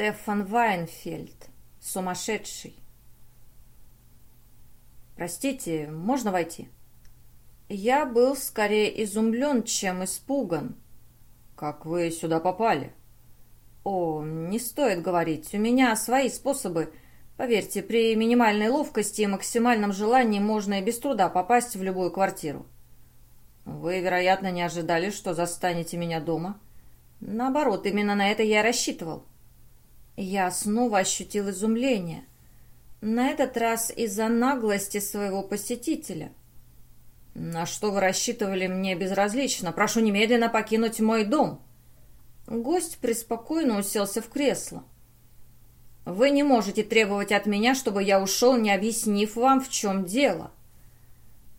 Стефан Вайнфельд. Сумасшедший. «Простите, можно войти?» Я был скорее изумлен, чем испуган. «Как вы сюда попали?» «О, не стоит говорить, у меня свои способы. Поверьте, при минимальной ловкости и максимальном желании можно и без труда попасть в любую квартиру». «Вы, вероятно, не ожидали, что застанете меня дома?» «Наоборот, именно на это я и рассчитывал». Я снова ощутил изумление. На этот раз из-за наглости своего посетителя. «На что вы рассчитывали, мне безразлично. Прошу немедленно покинуть мой дом». Гость преспокойно уселся в кресло. «Вы не можете требовать от меня, чтобы я ушел, не объяснив вам, в чем дело.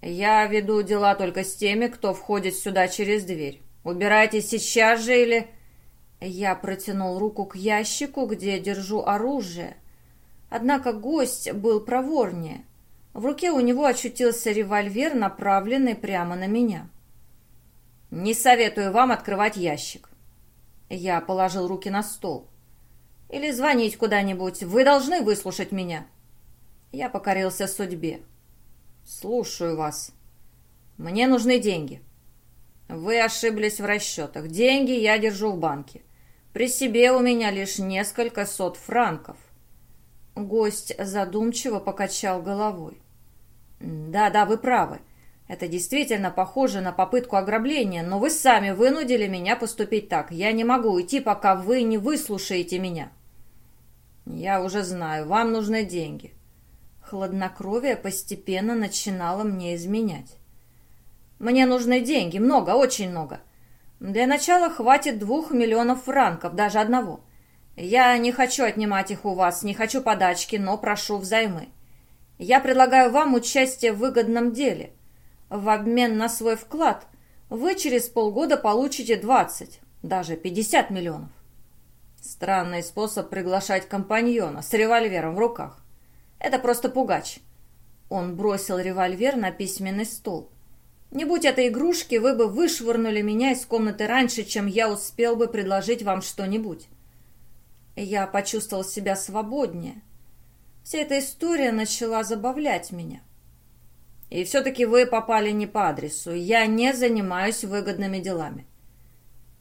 Я веду дела только с теми, кто входит сюда через дверь. Убирайтесь сейчас же или...» Я протянул руку к ящику, где держу оружие. Однако гость был проворнее. В руке у него очутился револьвер, направленный прямо на меня. «Не советую вам открывать ящик». Я положил руки на стол. «Или звонить куда-нибудь. Вы должны выслушать меня». Я покорился судьбе. «Слушаю вас. Мне нужны деньги». «Вы ошиблись в расчетах. Деньги я держу в банке. При себе у меня лишь несколько сот франков». Гость задумчиво покачал головой. «Да, да, вы правы. Это действительно похоже на попытку ограбления, но вы сами вынудили меня поступить так. Я не могу уйти, пока вы не выслушаете меня». «Я уже знаю, вам нужны деньги». Хладнокровие постепенно начинало мне изменять. «Мне нужны деньги, много, очень много. Для начала хватит двух миллионов франков, даже одного». Я не хочу отнимать их у вас, не хочу подачки, но прошу взаймы. Я предлагаю вам участие в выгодном деле. В обмен на свой вклад вы через полгода получите 20, даже 50 миллионов. Странный способ приглашать компаньона с револьвером в руках. Это просто пугач. Он бросил револьвер на письменный стол. Не будь этой игрушки, вы бы вышвырнули меня из комнаты раньше, чем я успел бы предложить вам что-нибудь. Я почувствовал себя свободнее. Вся эта история начала забавлять меня. И все-таки вы попали не по адресу. Я не занимаюсь выгодными делами.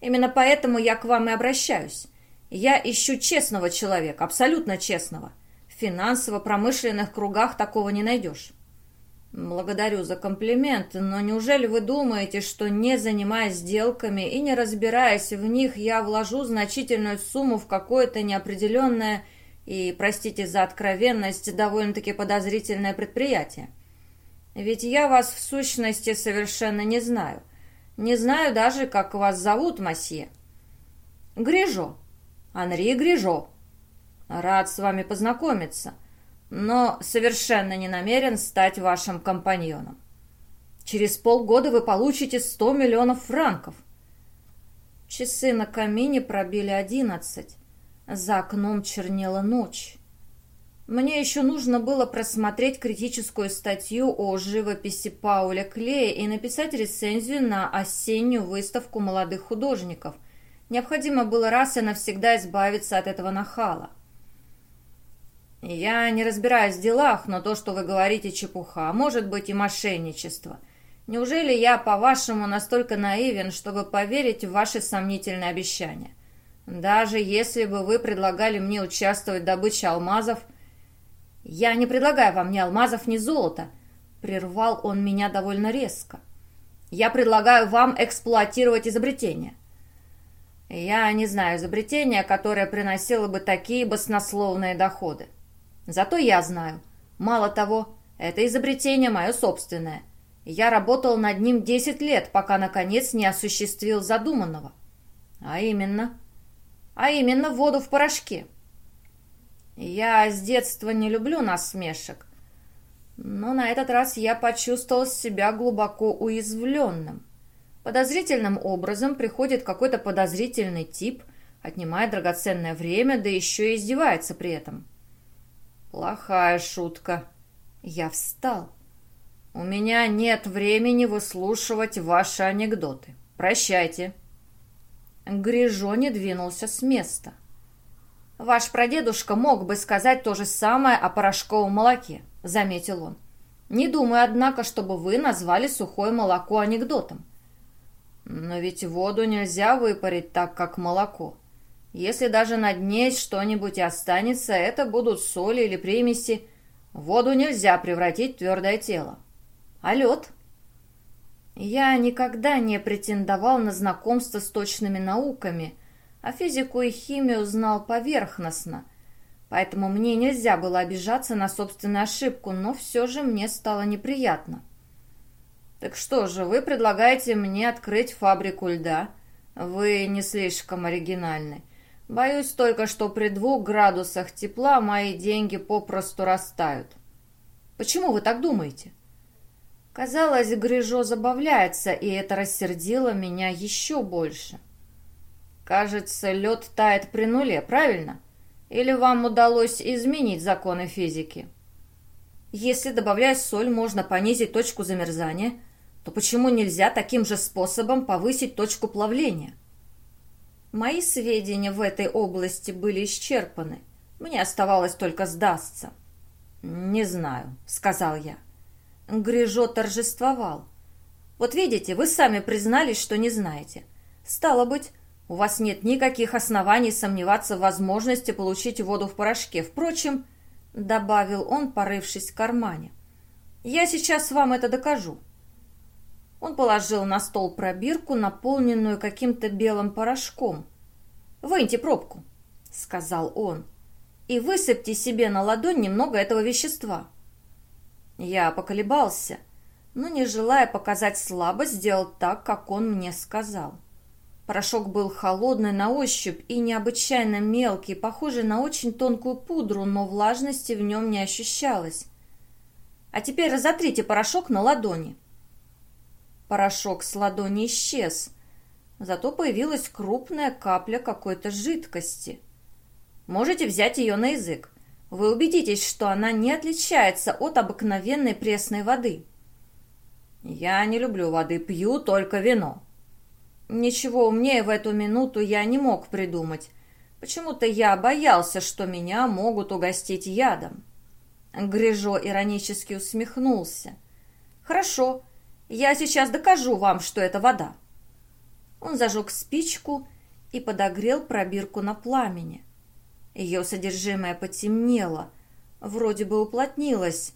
Именно поэтому я к вам и обращаюсь. Я ищу честного человека, абсолютно честного. В финансово-промышленных кругах такого не найдешь. Благодарю за комплимент, но неужели вы думаете, что не занимаясь сделками и не разбираясь в них, я вложу значительную сумму в какое-то неопределенное и, простите за откровенность, довольно-таки подозрительное предприятие? Ведь я вас в сущности совершенно не знаю. Не знаю даже, как вас зовут, масье. Грижо. Анри Грижо. Рад с вами познакомиться но совершенно не намерен стать вашим компаньоном. Через полгода вы получите 100 миллионов франков. Часы на камине пробили одиннадцать. За окном чернела ночь. Мне еще нужно было просмотреть критическую статью о живописи Пауля Клея и написать рецензию на осеннюю выставку молодых художников. Необходимо было раз и навсегда избавиться от этого нахала. «Я не разбираюсь в делах, но то, что вы говорите, чепуха, а может быть и мошенничество. Неужели я, по-вашему, настолько наивен, чтобы поверить в ваши сомнительные обещания? Даже если бы вы предлагали мне участвовать в добыче алмазов...» «Я не предлагаю вам ни алмазов, ни золота», — прервал он меня довольно резко. «Я предлагаю вам эксплуатировать изобретение». «Я не знаю изобретения, которое приносило бы такие баснословные доходы». Зато я знаю. Мало того, это изобретение мое собственное. Я работал над ним 10 лет, пока, наконец, не осуществил задуманного. А именно? А именно воду в порошке. Я с детства не люблю насмешек, но на этот раз я почувствовал себя глубоко уязвленным. Подозрительным образом приходит какой-то подозрительный тип, отнимает драгоценное время, да еще и издевается при этом. Плохая шутка. Я встал. У меня нет времени выслушивать ваши анекдоты. Прощайте. Грижо не двинулся с места. «Ваш прадедушка мог бы сказать то же самое о порошковом молоке», — заметил он. «Не думаю, однако, чтобы вы назвали сухое молоко анекдотом». «Но ведь воду нельзя выпарить так, как молоко. Если даже на дне что-нибудь и останется, это будут соли или примеси. Воду нельзя превратить в твердое тело. А лед?» Я никогда не претендовал на знакомство с точными науками, а физику и химию знал поверхностно, поэтому мне нельзя было обижаться на собственную ошибку, но все же мне стало неприятно. «Так что же, вы предлагаете мне открыть фабрику льда? Вы не слишком оригинальны. Боюсь только, что при двух градусах тепла мои деньги попросту растают». «Почему вы так думаете?» Казалось, Грижо забавляется, и это рассердило меня еще больше. Кажется, лед тает при нуле, правильно? Или вам удалось изменить законы физики? Если, добавляя соль, можно понизить точку замерзания, то почему нельзя таким же способом повысить точку плавления? Мои сведения в этой области были исчерпаны. Мне оставалось только сдастся. «Не знаю», — сказал я. Грижо торжествовал. «Вот видите, вы сами признались, что не знаете. Стало быть, у вас нет никаких оснований сомневаться в возможности получить воду в порошке. Впрочем, — добавил он, порывшись в кармане, — я сейчас вам это докажу. Он положил на стол пробирку, наполненную каким-то белым порошком. «Выньте пробку», — сказал он, — «и высыпьте себе на ладонь немного этого вещества». Я поколебался, но, не желая показать слабость, сделал так, как он мне сказал. — Порошок был холодный на ощупь и необычайно мелкий, похожий на очень тонкую пудру, но влажности в нем не ощущалось. А теперь разотрите порошок на ладони. Порошок с ладони исчез, зато появилась крупная капля какой-то жидкости. Можете взять ее на язык. Вы убедитесь, что она не отличается от обыкновенной пресной воды. Я не люблю воды, пью только вино. Ничего умнее в эту минуту я не мог придумать. Почему-то я боялся, что меня могут угостить ядом. Грижо иронически усмехнулся. «Хорошо, я сейчас докажу вам, что это вода». Он зажег спичку и подогрел пробирку на пламени. Ее содержимое потемнело, вроде бы уплотнилось,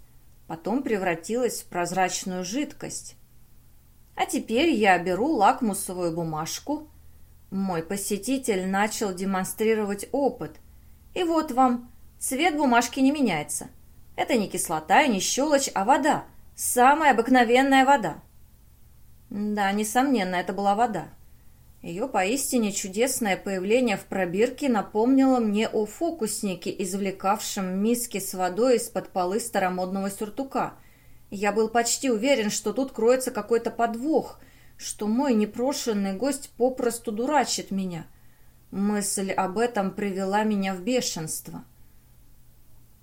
потом превратилось в прозрачную жидкость. А теперь я беру лакмусовую бумажку. Мой посетитель начал демонстрировать опыт. И вот вам, цвет бумажки не меняется. Это не кислота и не щелочь, а вода. Самая обыкновенная вода. Да, несомненно, это была вода. Ее поистине чудесное появление в пробирке напомнило мне о фокуснике, извлекавшем миски с водой из-под полы старомодного сюртука – я был почти уверен, что тут кроется какой-то подвох, что мой непрошенный гость попросту дурачит меня. Мысль об этом привела меня в бешенство.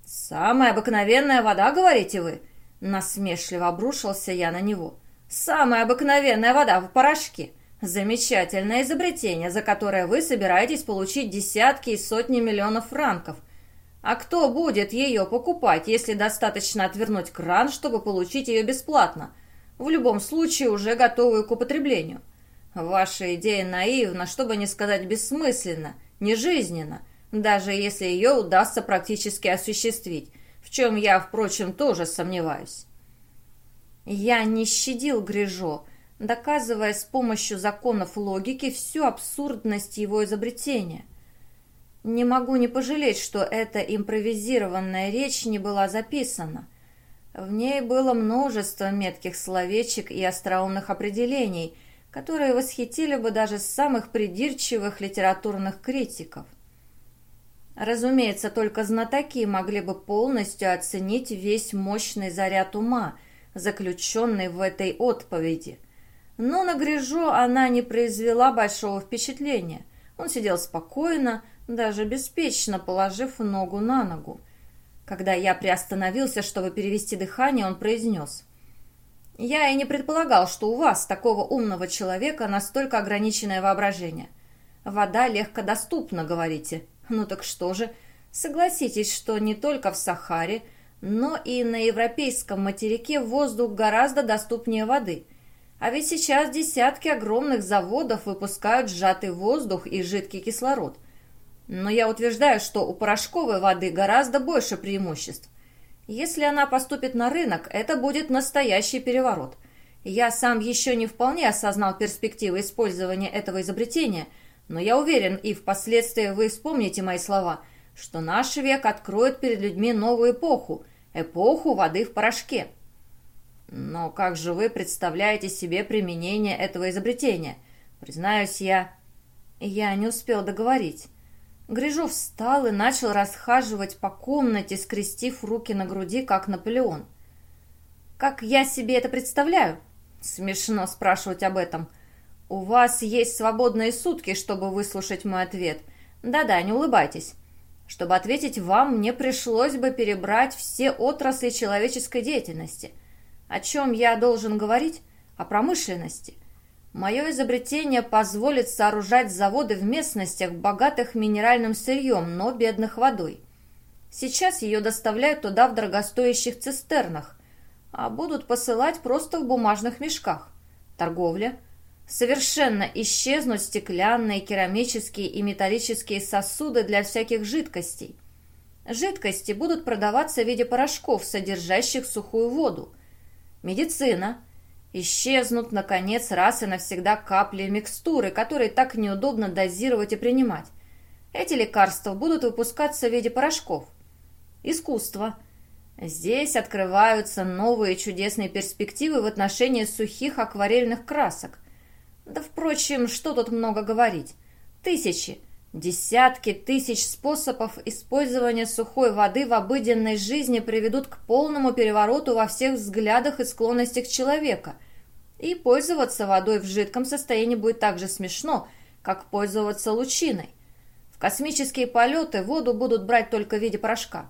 «Самая обыкновенная вода, говорите вы?» Насмешливо обрушился я на него. «Самая обыкновенная вода в порошке. Замечательное изобретение, за которое вы собираетесь получить десятки и сотни миллионов франков – а кто будет ее покупать, если достаточно отвернуть кран, чтобы получить ее бесплатно? В любом случае уже готовую к употреблению. Ваша идея наивна, чтобы не сказать бессмысленно, нежизненно, даже если ее удастся практически осуществить, в чем я, впрочем, тоже сомневаюсь. Я не щадил Грижо, доказывая с помощью законов логики всю абсурдность его изобретения. Не могу не пожалеть, что эта импровизированная речь не была записана. В ней было множество метких словечек и остроумных определений, которые восхитили бы даже самых придирчивых литературных критиков. Разумеется, только знатоки могли бы полностью оценить весь мощный заряд ума, заключенный в этой отповеди. Но на Грижо она не произвела большого впечатления. Он сидел спокойно, даже беспечно положив ногу на ногу. Когда я приостановился, чтобы перевести дыхание, он произнес. «Я и не предполагал, что у вас, такого умного человека, настолько ограниченное воображение. Вода легко доступна, говорите. Ну так что же, согласитесь, что не только в Сахаре, но и на европейском материке воздух гораздо доступнее воды. А ведь сейчас десятки огромных заводов выпускают сжатый воздух и жидкий кислород. Но я утверждаю, что у порошковой воды гораздо больше преимуществ. Если она поступит на рынок, это будет настоящий переворот. Я сам еще не вполне осознал перспективы использования этого изобретения, но я уверен, и впоследствии вы вспомните мои слова, что наш век откроет перед людьми новую эпоху, эпоху воды в порошке. Но как же вы представляете себе применение этого изобретения? Признаюсь, я... Я не успел договорить. Грижов встал и начал расхаживать по комнате, скрестив руки на груди, как Наполеон. «Как я себе это представляю?» «Смешно спрашивать об этом. У вас есть свободные сутки, чтобы выслушать мой ответ. Да-да, не улыбайтесь. Чтобы ответить вам, мне пришлось бы перебрать все отрасли человеческой деятельности. О чем я должен говорить? О промышленности. Мое изобретение позволит сооружать заводы в местностях, богатых минеральным сырьем, но бедных водой. Сейчас ее доставляют туда в дорогостоящих цистернах, а будут посылать просто в бумажных мешках. Торговля – Совершенно исчезнут стеклянные, керамические и металлические сосуды для всяких жидкостей. Жидкости будут продаваться в виде порошков, содержащих сухую воду. Медицина. Исчезнут, наконец, раз и навсегда капли и микстуры, которые так неудобно дозировать и принимать. Эти лекарства будут выпускаться в виде порошков. Искусство. Здесь открываются новые чудесные перспективы в отношении сухих акварельных красок – да, впрочем, что тут много говорить. Тысячи, десятки тысяч способов использования сухой воды в обыденной жизни приведут к полному перевороту во всех взглядах и склонностях человека. И пользоваться водой в жидком состоянии будет так же смешно, как пользоваться лучиной. В космические полеты воду будут брать только в виде порошка.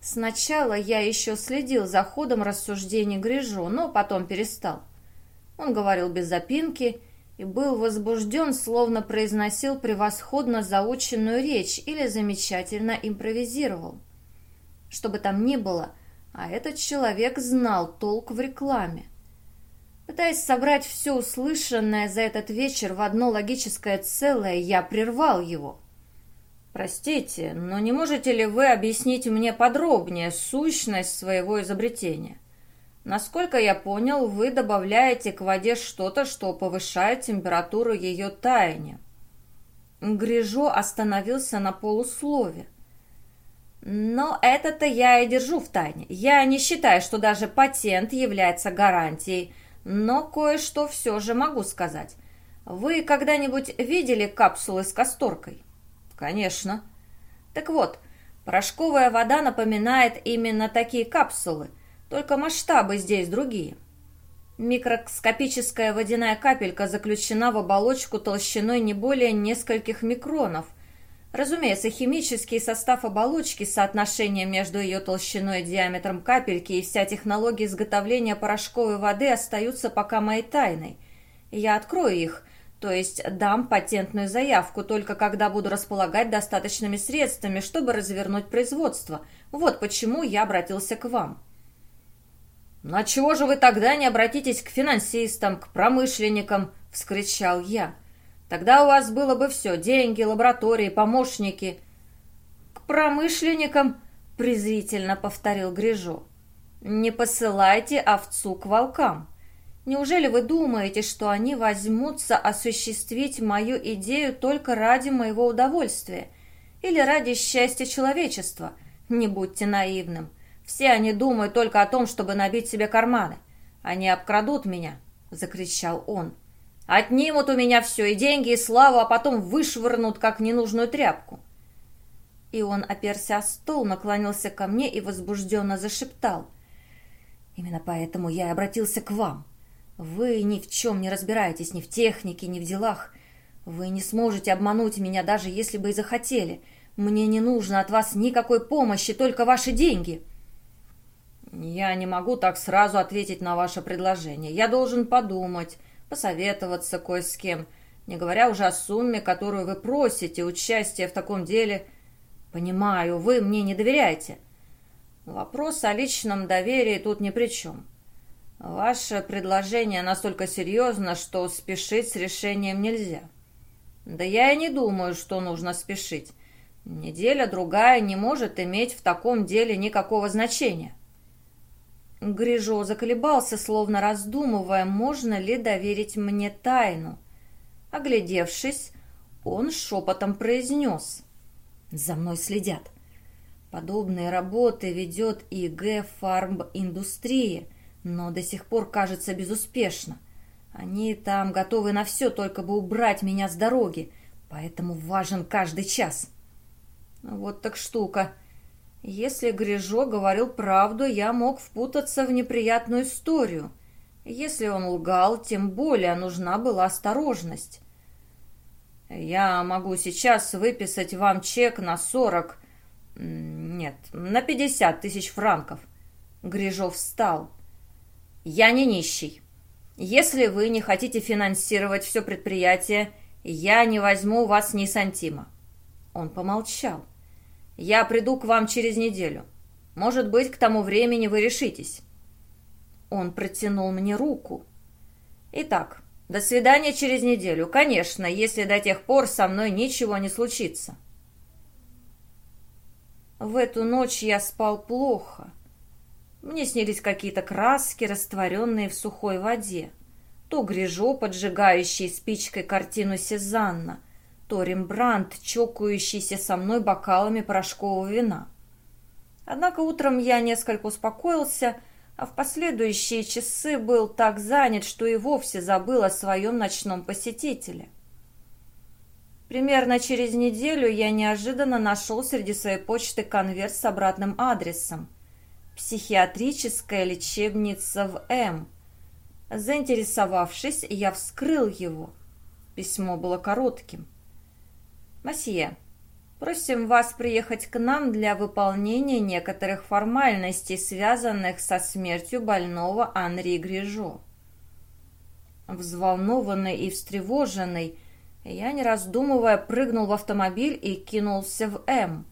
Сначала я еще следил за ходом рассуждений Грижу, но потом перестал. Он говорил без запинки и был возбужден, словно произносил превосходно заученную речь или замечательно импровизировал. Что бы там ни было, а этот человек знал толк в рекламе. Пытаясь собрать все услышанное за этот вечер в одно логическое целое, я прервал его. «Простите, но не можете ли вы объяснить мне подробнее сущность своего изобретения?» Насколько я понял, вы добавляете к воде что-то, что повышает температуру ее таяния. Грижо остановился на полуслове. Но это-то я и держу в тайне. Я не считаю, что даже патент является гарантией, но кое-что все же могу сказать. Вы когда-нибудь видели капсулы с касторкой? Конечно. Так вот, порошковая вода напоминает именно такие капсулы – только масштабы здесь другие. Микроскопическая водяная капелька заключена в оболочку толщиной не более нескольких микронов. Разумеется, химический состав оболочки, соотношение между ее толщиной и диаметром капельки и вся технология изготовления порошковой воды остаются пока моей тайной. Я открою их, то есть дам патентную заявку, только когда буду располагать достаточными средствами, чтобы развернуть производство. Вот почему я обратился к вам. «Ну а чего же вы тогда не обратитесь к финансистам, к промышленникам?» — вскричал я. «Тогда у вас было бы все — деньги, лаборатории, помощники». «К промышленникам?» — презрительно повторил Грижо. «Не посылайте овцу к волкам. Неужели вы думаете, что они возьмутся осуществить мою идею только ради моего удовольствия или ради счастья человечества? Не будьте наивным». Все они думают только о том, чтобы набить себе карманы. Они обкрадут меня, — закричал он. Отнимут у меня все, и деньги, и славу, а потом вышвырнут, как ненужную тряпку. И он оперся о стол, наклонился ко мне и возбужденно зашептал. Именно поэтому я и обратился к вам. Вы ни в чем не разбираетесь, ни в технике, ни в делах. Вы не сможете обмануть меня, даже если бы и захотели. Мне не нужно от вас никакой помощи, только ваши деньги. «Я не могу так сразу ответить на ваше предложение. Я должен подумать, посоветоваться кое с кем. не говоря уже о сумме, которую вы просите участия в таком деле. Понимаю, вы мне не доверяете. Вопрос о личном доверии тут ни при чем. Ваше предложение настолько серьезно, что спешить с решением нельзя. Да я и не думаю, что нужно спешить. Неделя-другая не может иметь в таком деле никакого значения. Грижо заколебался, словно раздумывая, можно ли доверить мне тайну. Оглядевшись, он шепотом произнес. «За мной следят. Подобные работы ведет ИГ «Фармб-индустрия», но до сих пор, кажется, безуспешно. Они там готовы на все, только бы убрать меня с дороги, поэтому важен каждый час». Вот так штука. Если Грижо говорил правду, я мог впутаться в неприятную историю. Если он лгал, тем более нужна была осторожность. Я могу сейчас выписать вам чек на сорок... Нет, на пятьдесят тысяч франков. Грижов встал. Я не нищий. Если вы не хотите финансировать все предприятие, я не возьму у вас ни сантима. Он помолчал. Я приду к вам через неделю. Может быть, к тому времени вы решитесь». Он протянул мне руку. «Итак, до свидания через неделю. Конечно, если до тех пор со мной ничего не случится». В эту ночь я спал плохо. Мне снились какие-то краски, растворенные в сухой воде. То Грижо, поджигающий спичкой картину Сезанна — то Рембрандт, чокающийся со мной бокалами порошкового вина. Однако утром я несколько успокоился, а в последующие часы был так занят, что и вовсе забыл о своем ночном посетителе. Примерно через неделю я неожиданно нашел среди своей почты конверт с обратным адресом. Психиатрическая лечебница в М. Заинтересовавшись, я вскрыл его. Письмо было коротким. «Масье, просим вас приехать к нам для выполнения некоторых формальностей, связанных со смертью больного Анри Грижо». Взволнованный и встревоженный, я, не раздумывая, прыгнул в автомобиль и кинулся в М.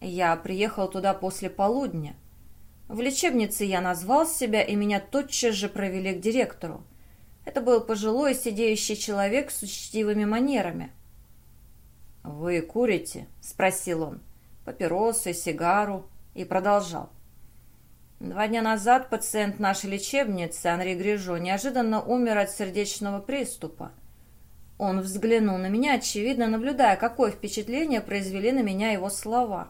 Я приехал туда после полудня. В лечебнице я назвал себя, и меня тотчас же провели к директору. Это был пожилой сидеющий человек с учтивыми манерами. «Вы курите?» – спросил он. «Папиросы, сигару?» И продолжал. Два дня назад пациент нашей лечебницы, Анри Грижо, неожиданно умер от сердечного приступа. Он взглянул на меня, очевидно наблюдая, какое впечатление произвели на меня его слова.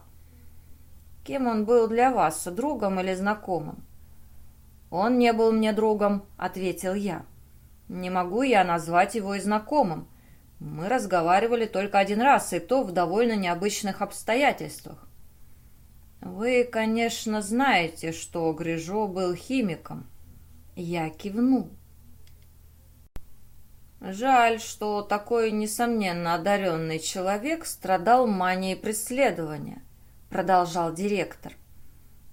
«Кем он был для вас, другом или знакомым?» «Он не был мне другом», — ответил я. «Не могу я назвать его и знакомым. Мы разговаривали только один раз, и то в довольно необычных обстоятельствах. Вы, конечно, знаете, что Грижо был химиком. Я кивнул. Жаль, что такой, несомненно, одаренный человек страдал манией преследования, продолжал директор.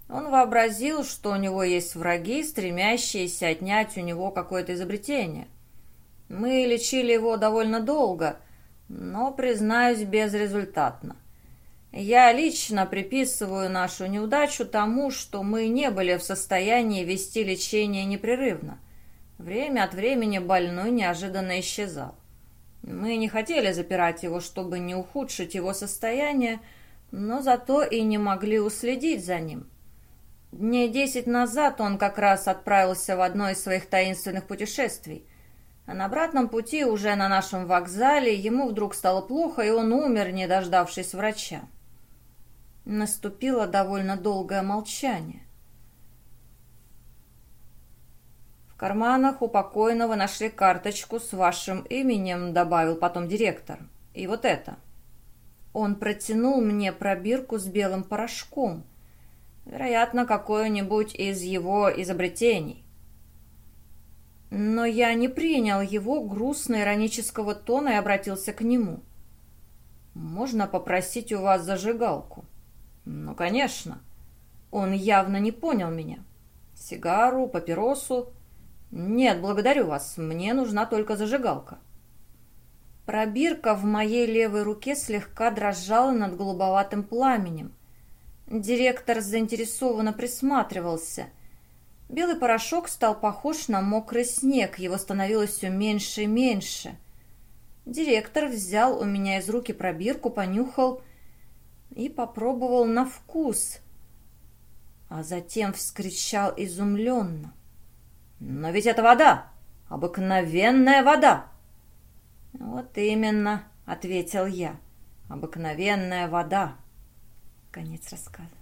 Он вообразил, что у него есть враги, стремящиеся отнять у него какое-то изобретение – мы лечили его довольно долго, но, признаюсь, безрезультатно. Я лично приписываю нашу неудачу тому, что мы не были в состоянии вести лечение непрерывно. Время от времени больной неожиданно исчезал. Мы не хотели запирать его, чтобы не ухудшить его состояние, но зато и не могли уследить за ним. Дней десять назад он как раз отправился в одно из своих таинственных путешествий. А на обратном пути, уже на нашем вокзале, ему вдруг стало плохо, и он умер, не дождавшись врача. Наступило довольно долгое молчание. В карманах у покойного нашли карточку с вашим именем, добавил потом директор. И вот это. Он протянул мне пробирку с белым порошком. Вероятно, какое-нибудь из его изобретений. Но я не принял его грустно-иронического тона и обратился к нему. «Можно попросить у вас зажигалку?» «Ну, конечно». Он явно не понял меня. «Сигару, папиросу?» «Нет, благодарю вас, мне нужна только зажигалка». Пробирка в моей левой руке слегка дрожала над голубоватым пламенем. Директор заинтересованно присматривался. Белый порошок стал похож на мокрый снег, его становилось все меньше и меньше. Директор взял у меня из руки пробирку, понюхал и попробовал на вкус, а затем вскричал изумленно. «Но ведь это вода! Обыкновенная вода!» «Вот именно», — ответил я, — «обыкновенная вода». Конец рассказа.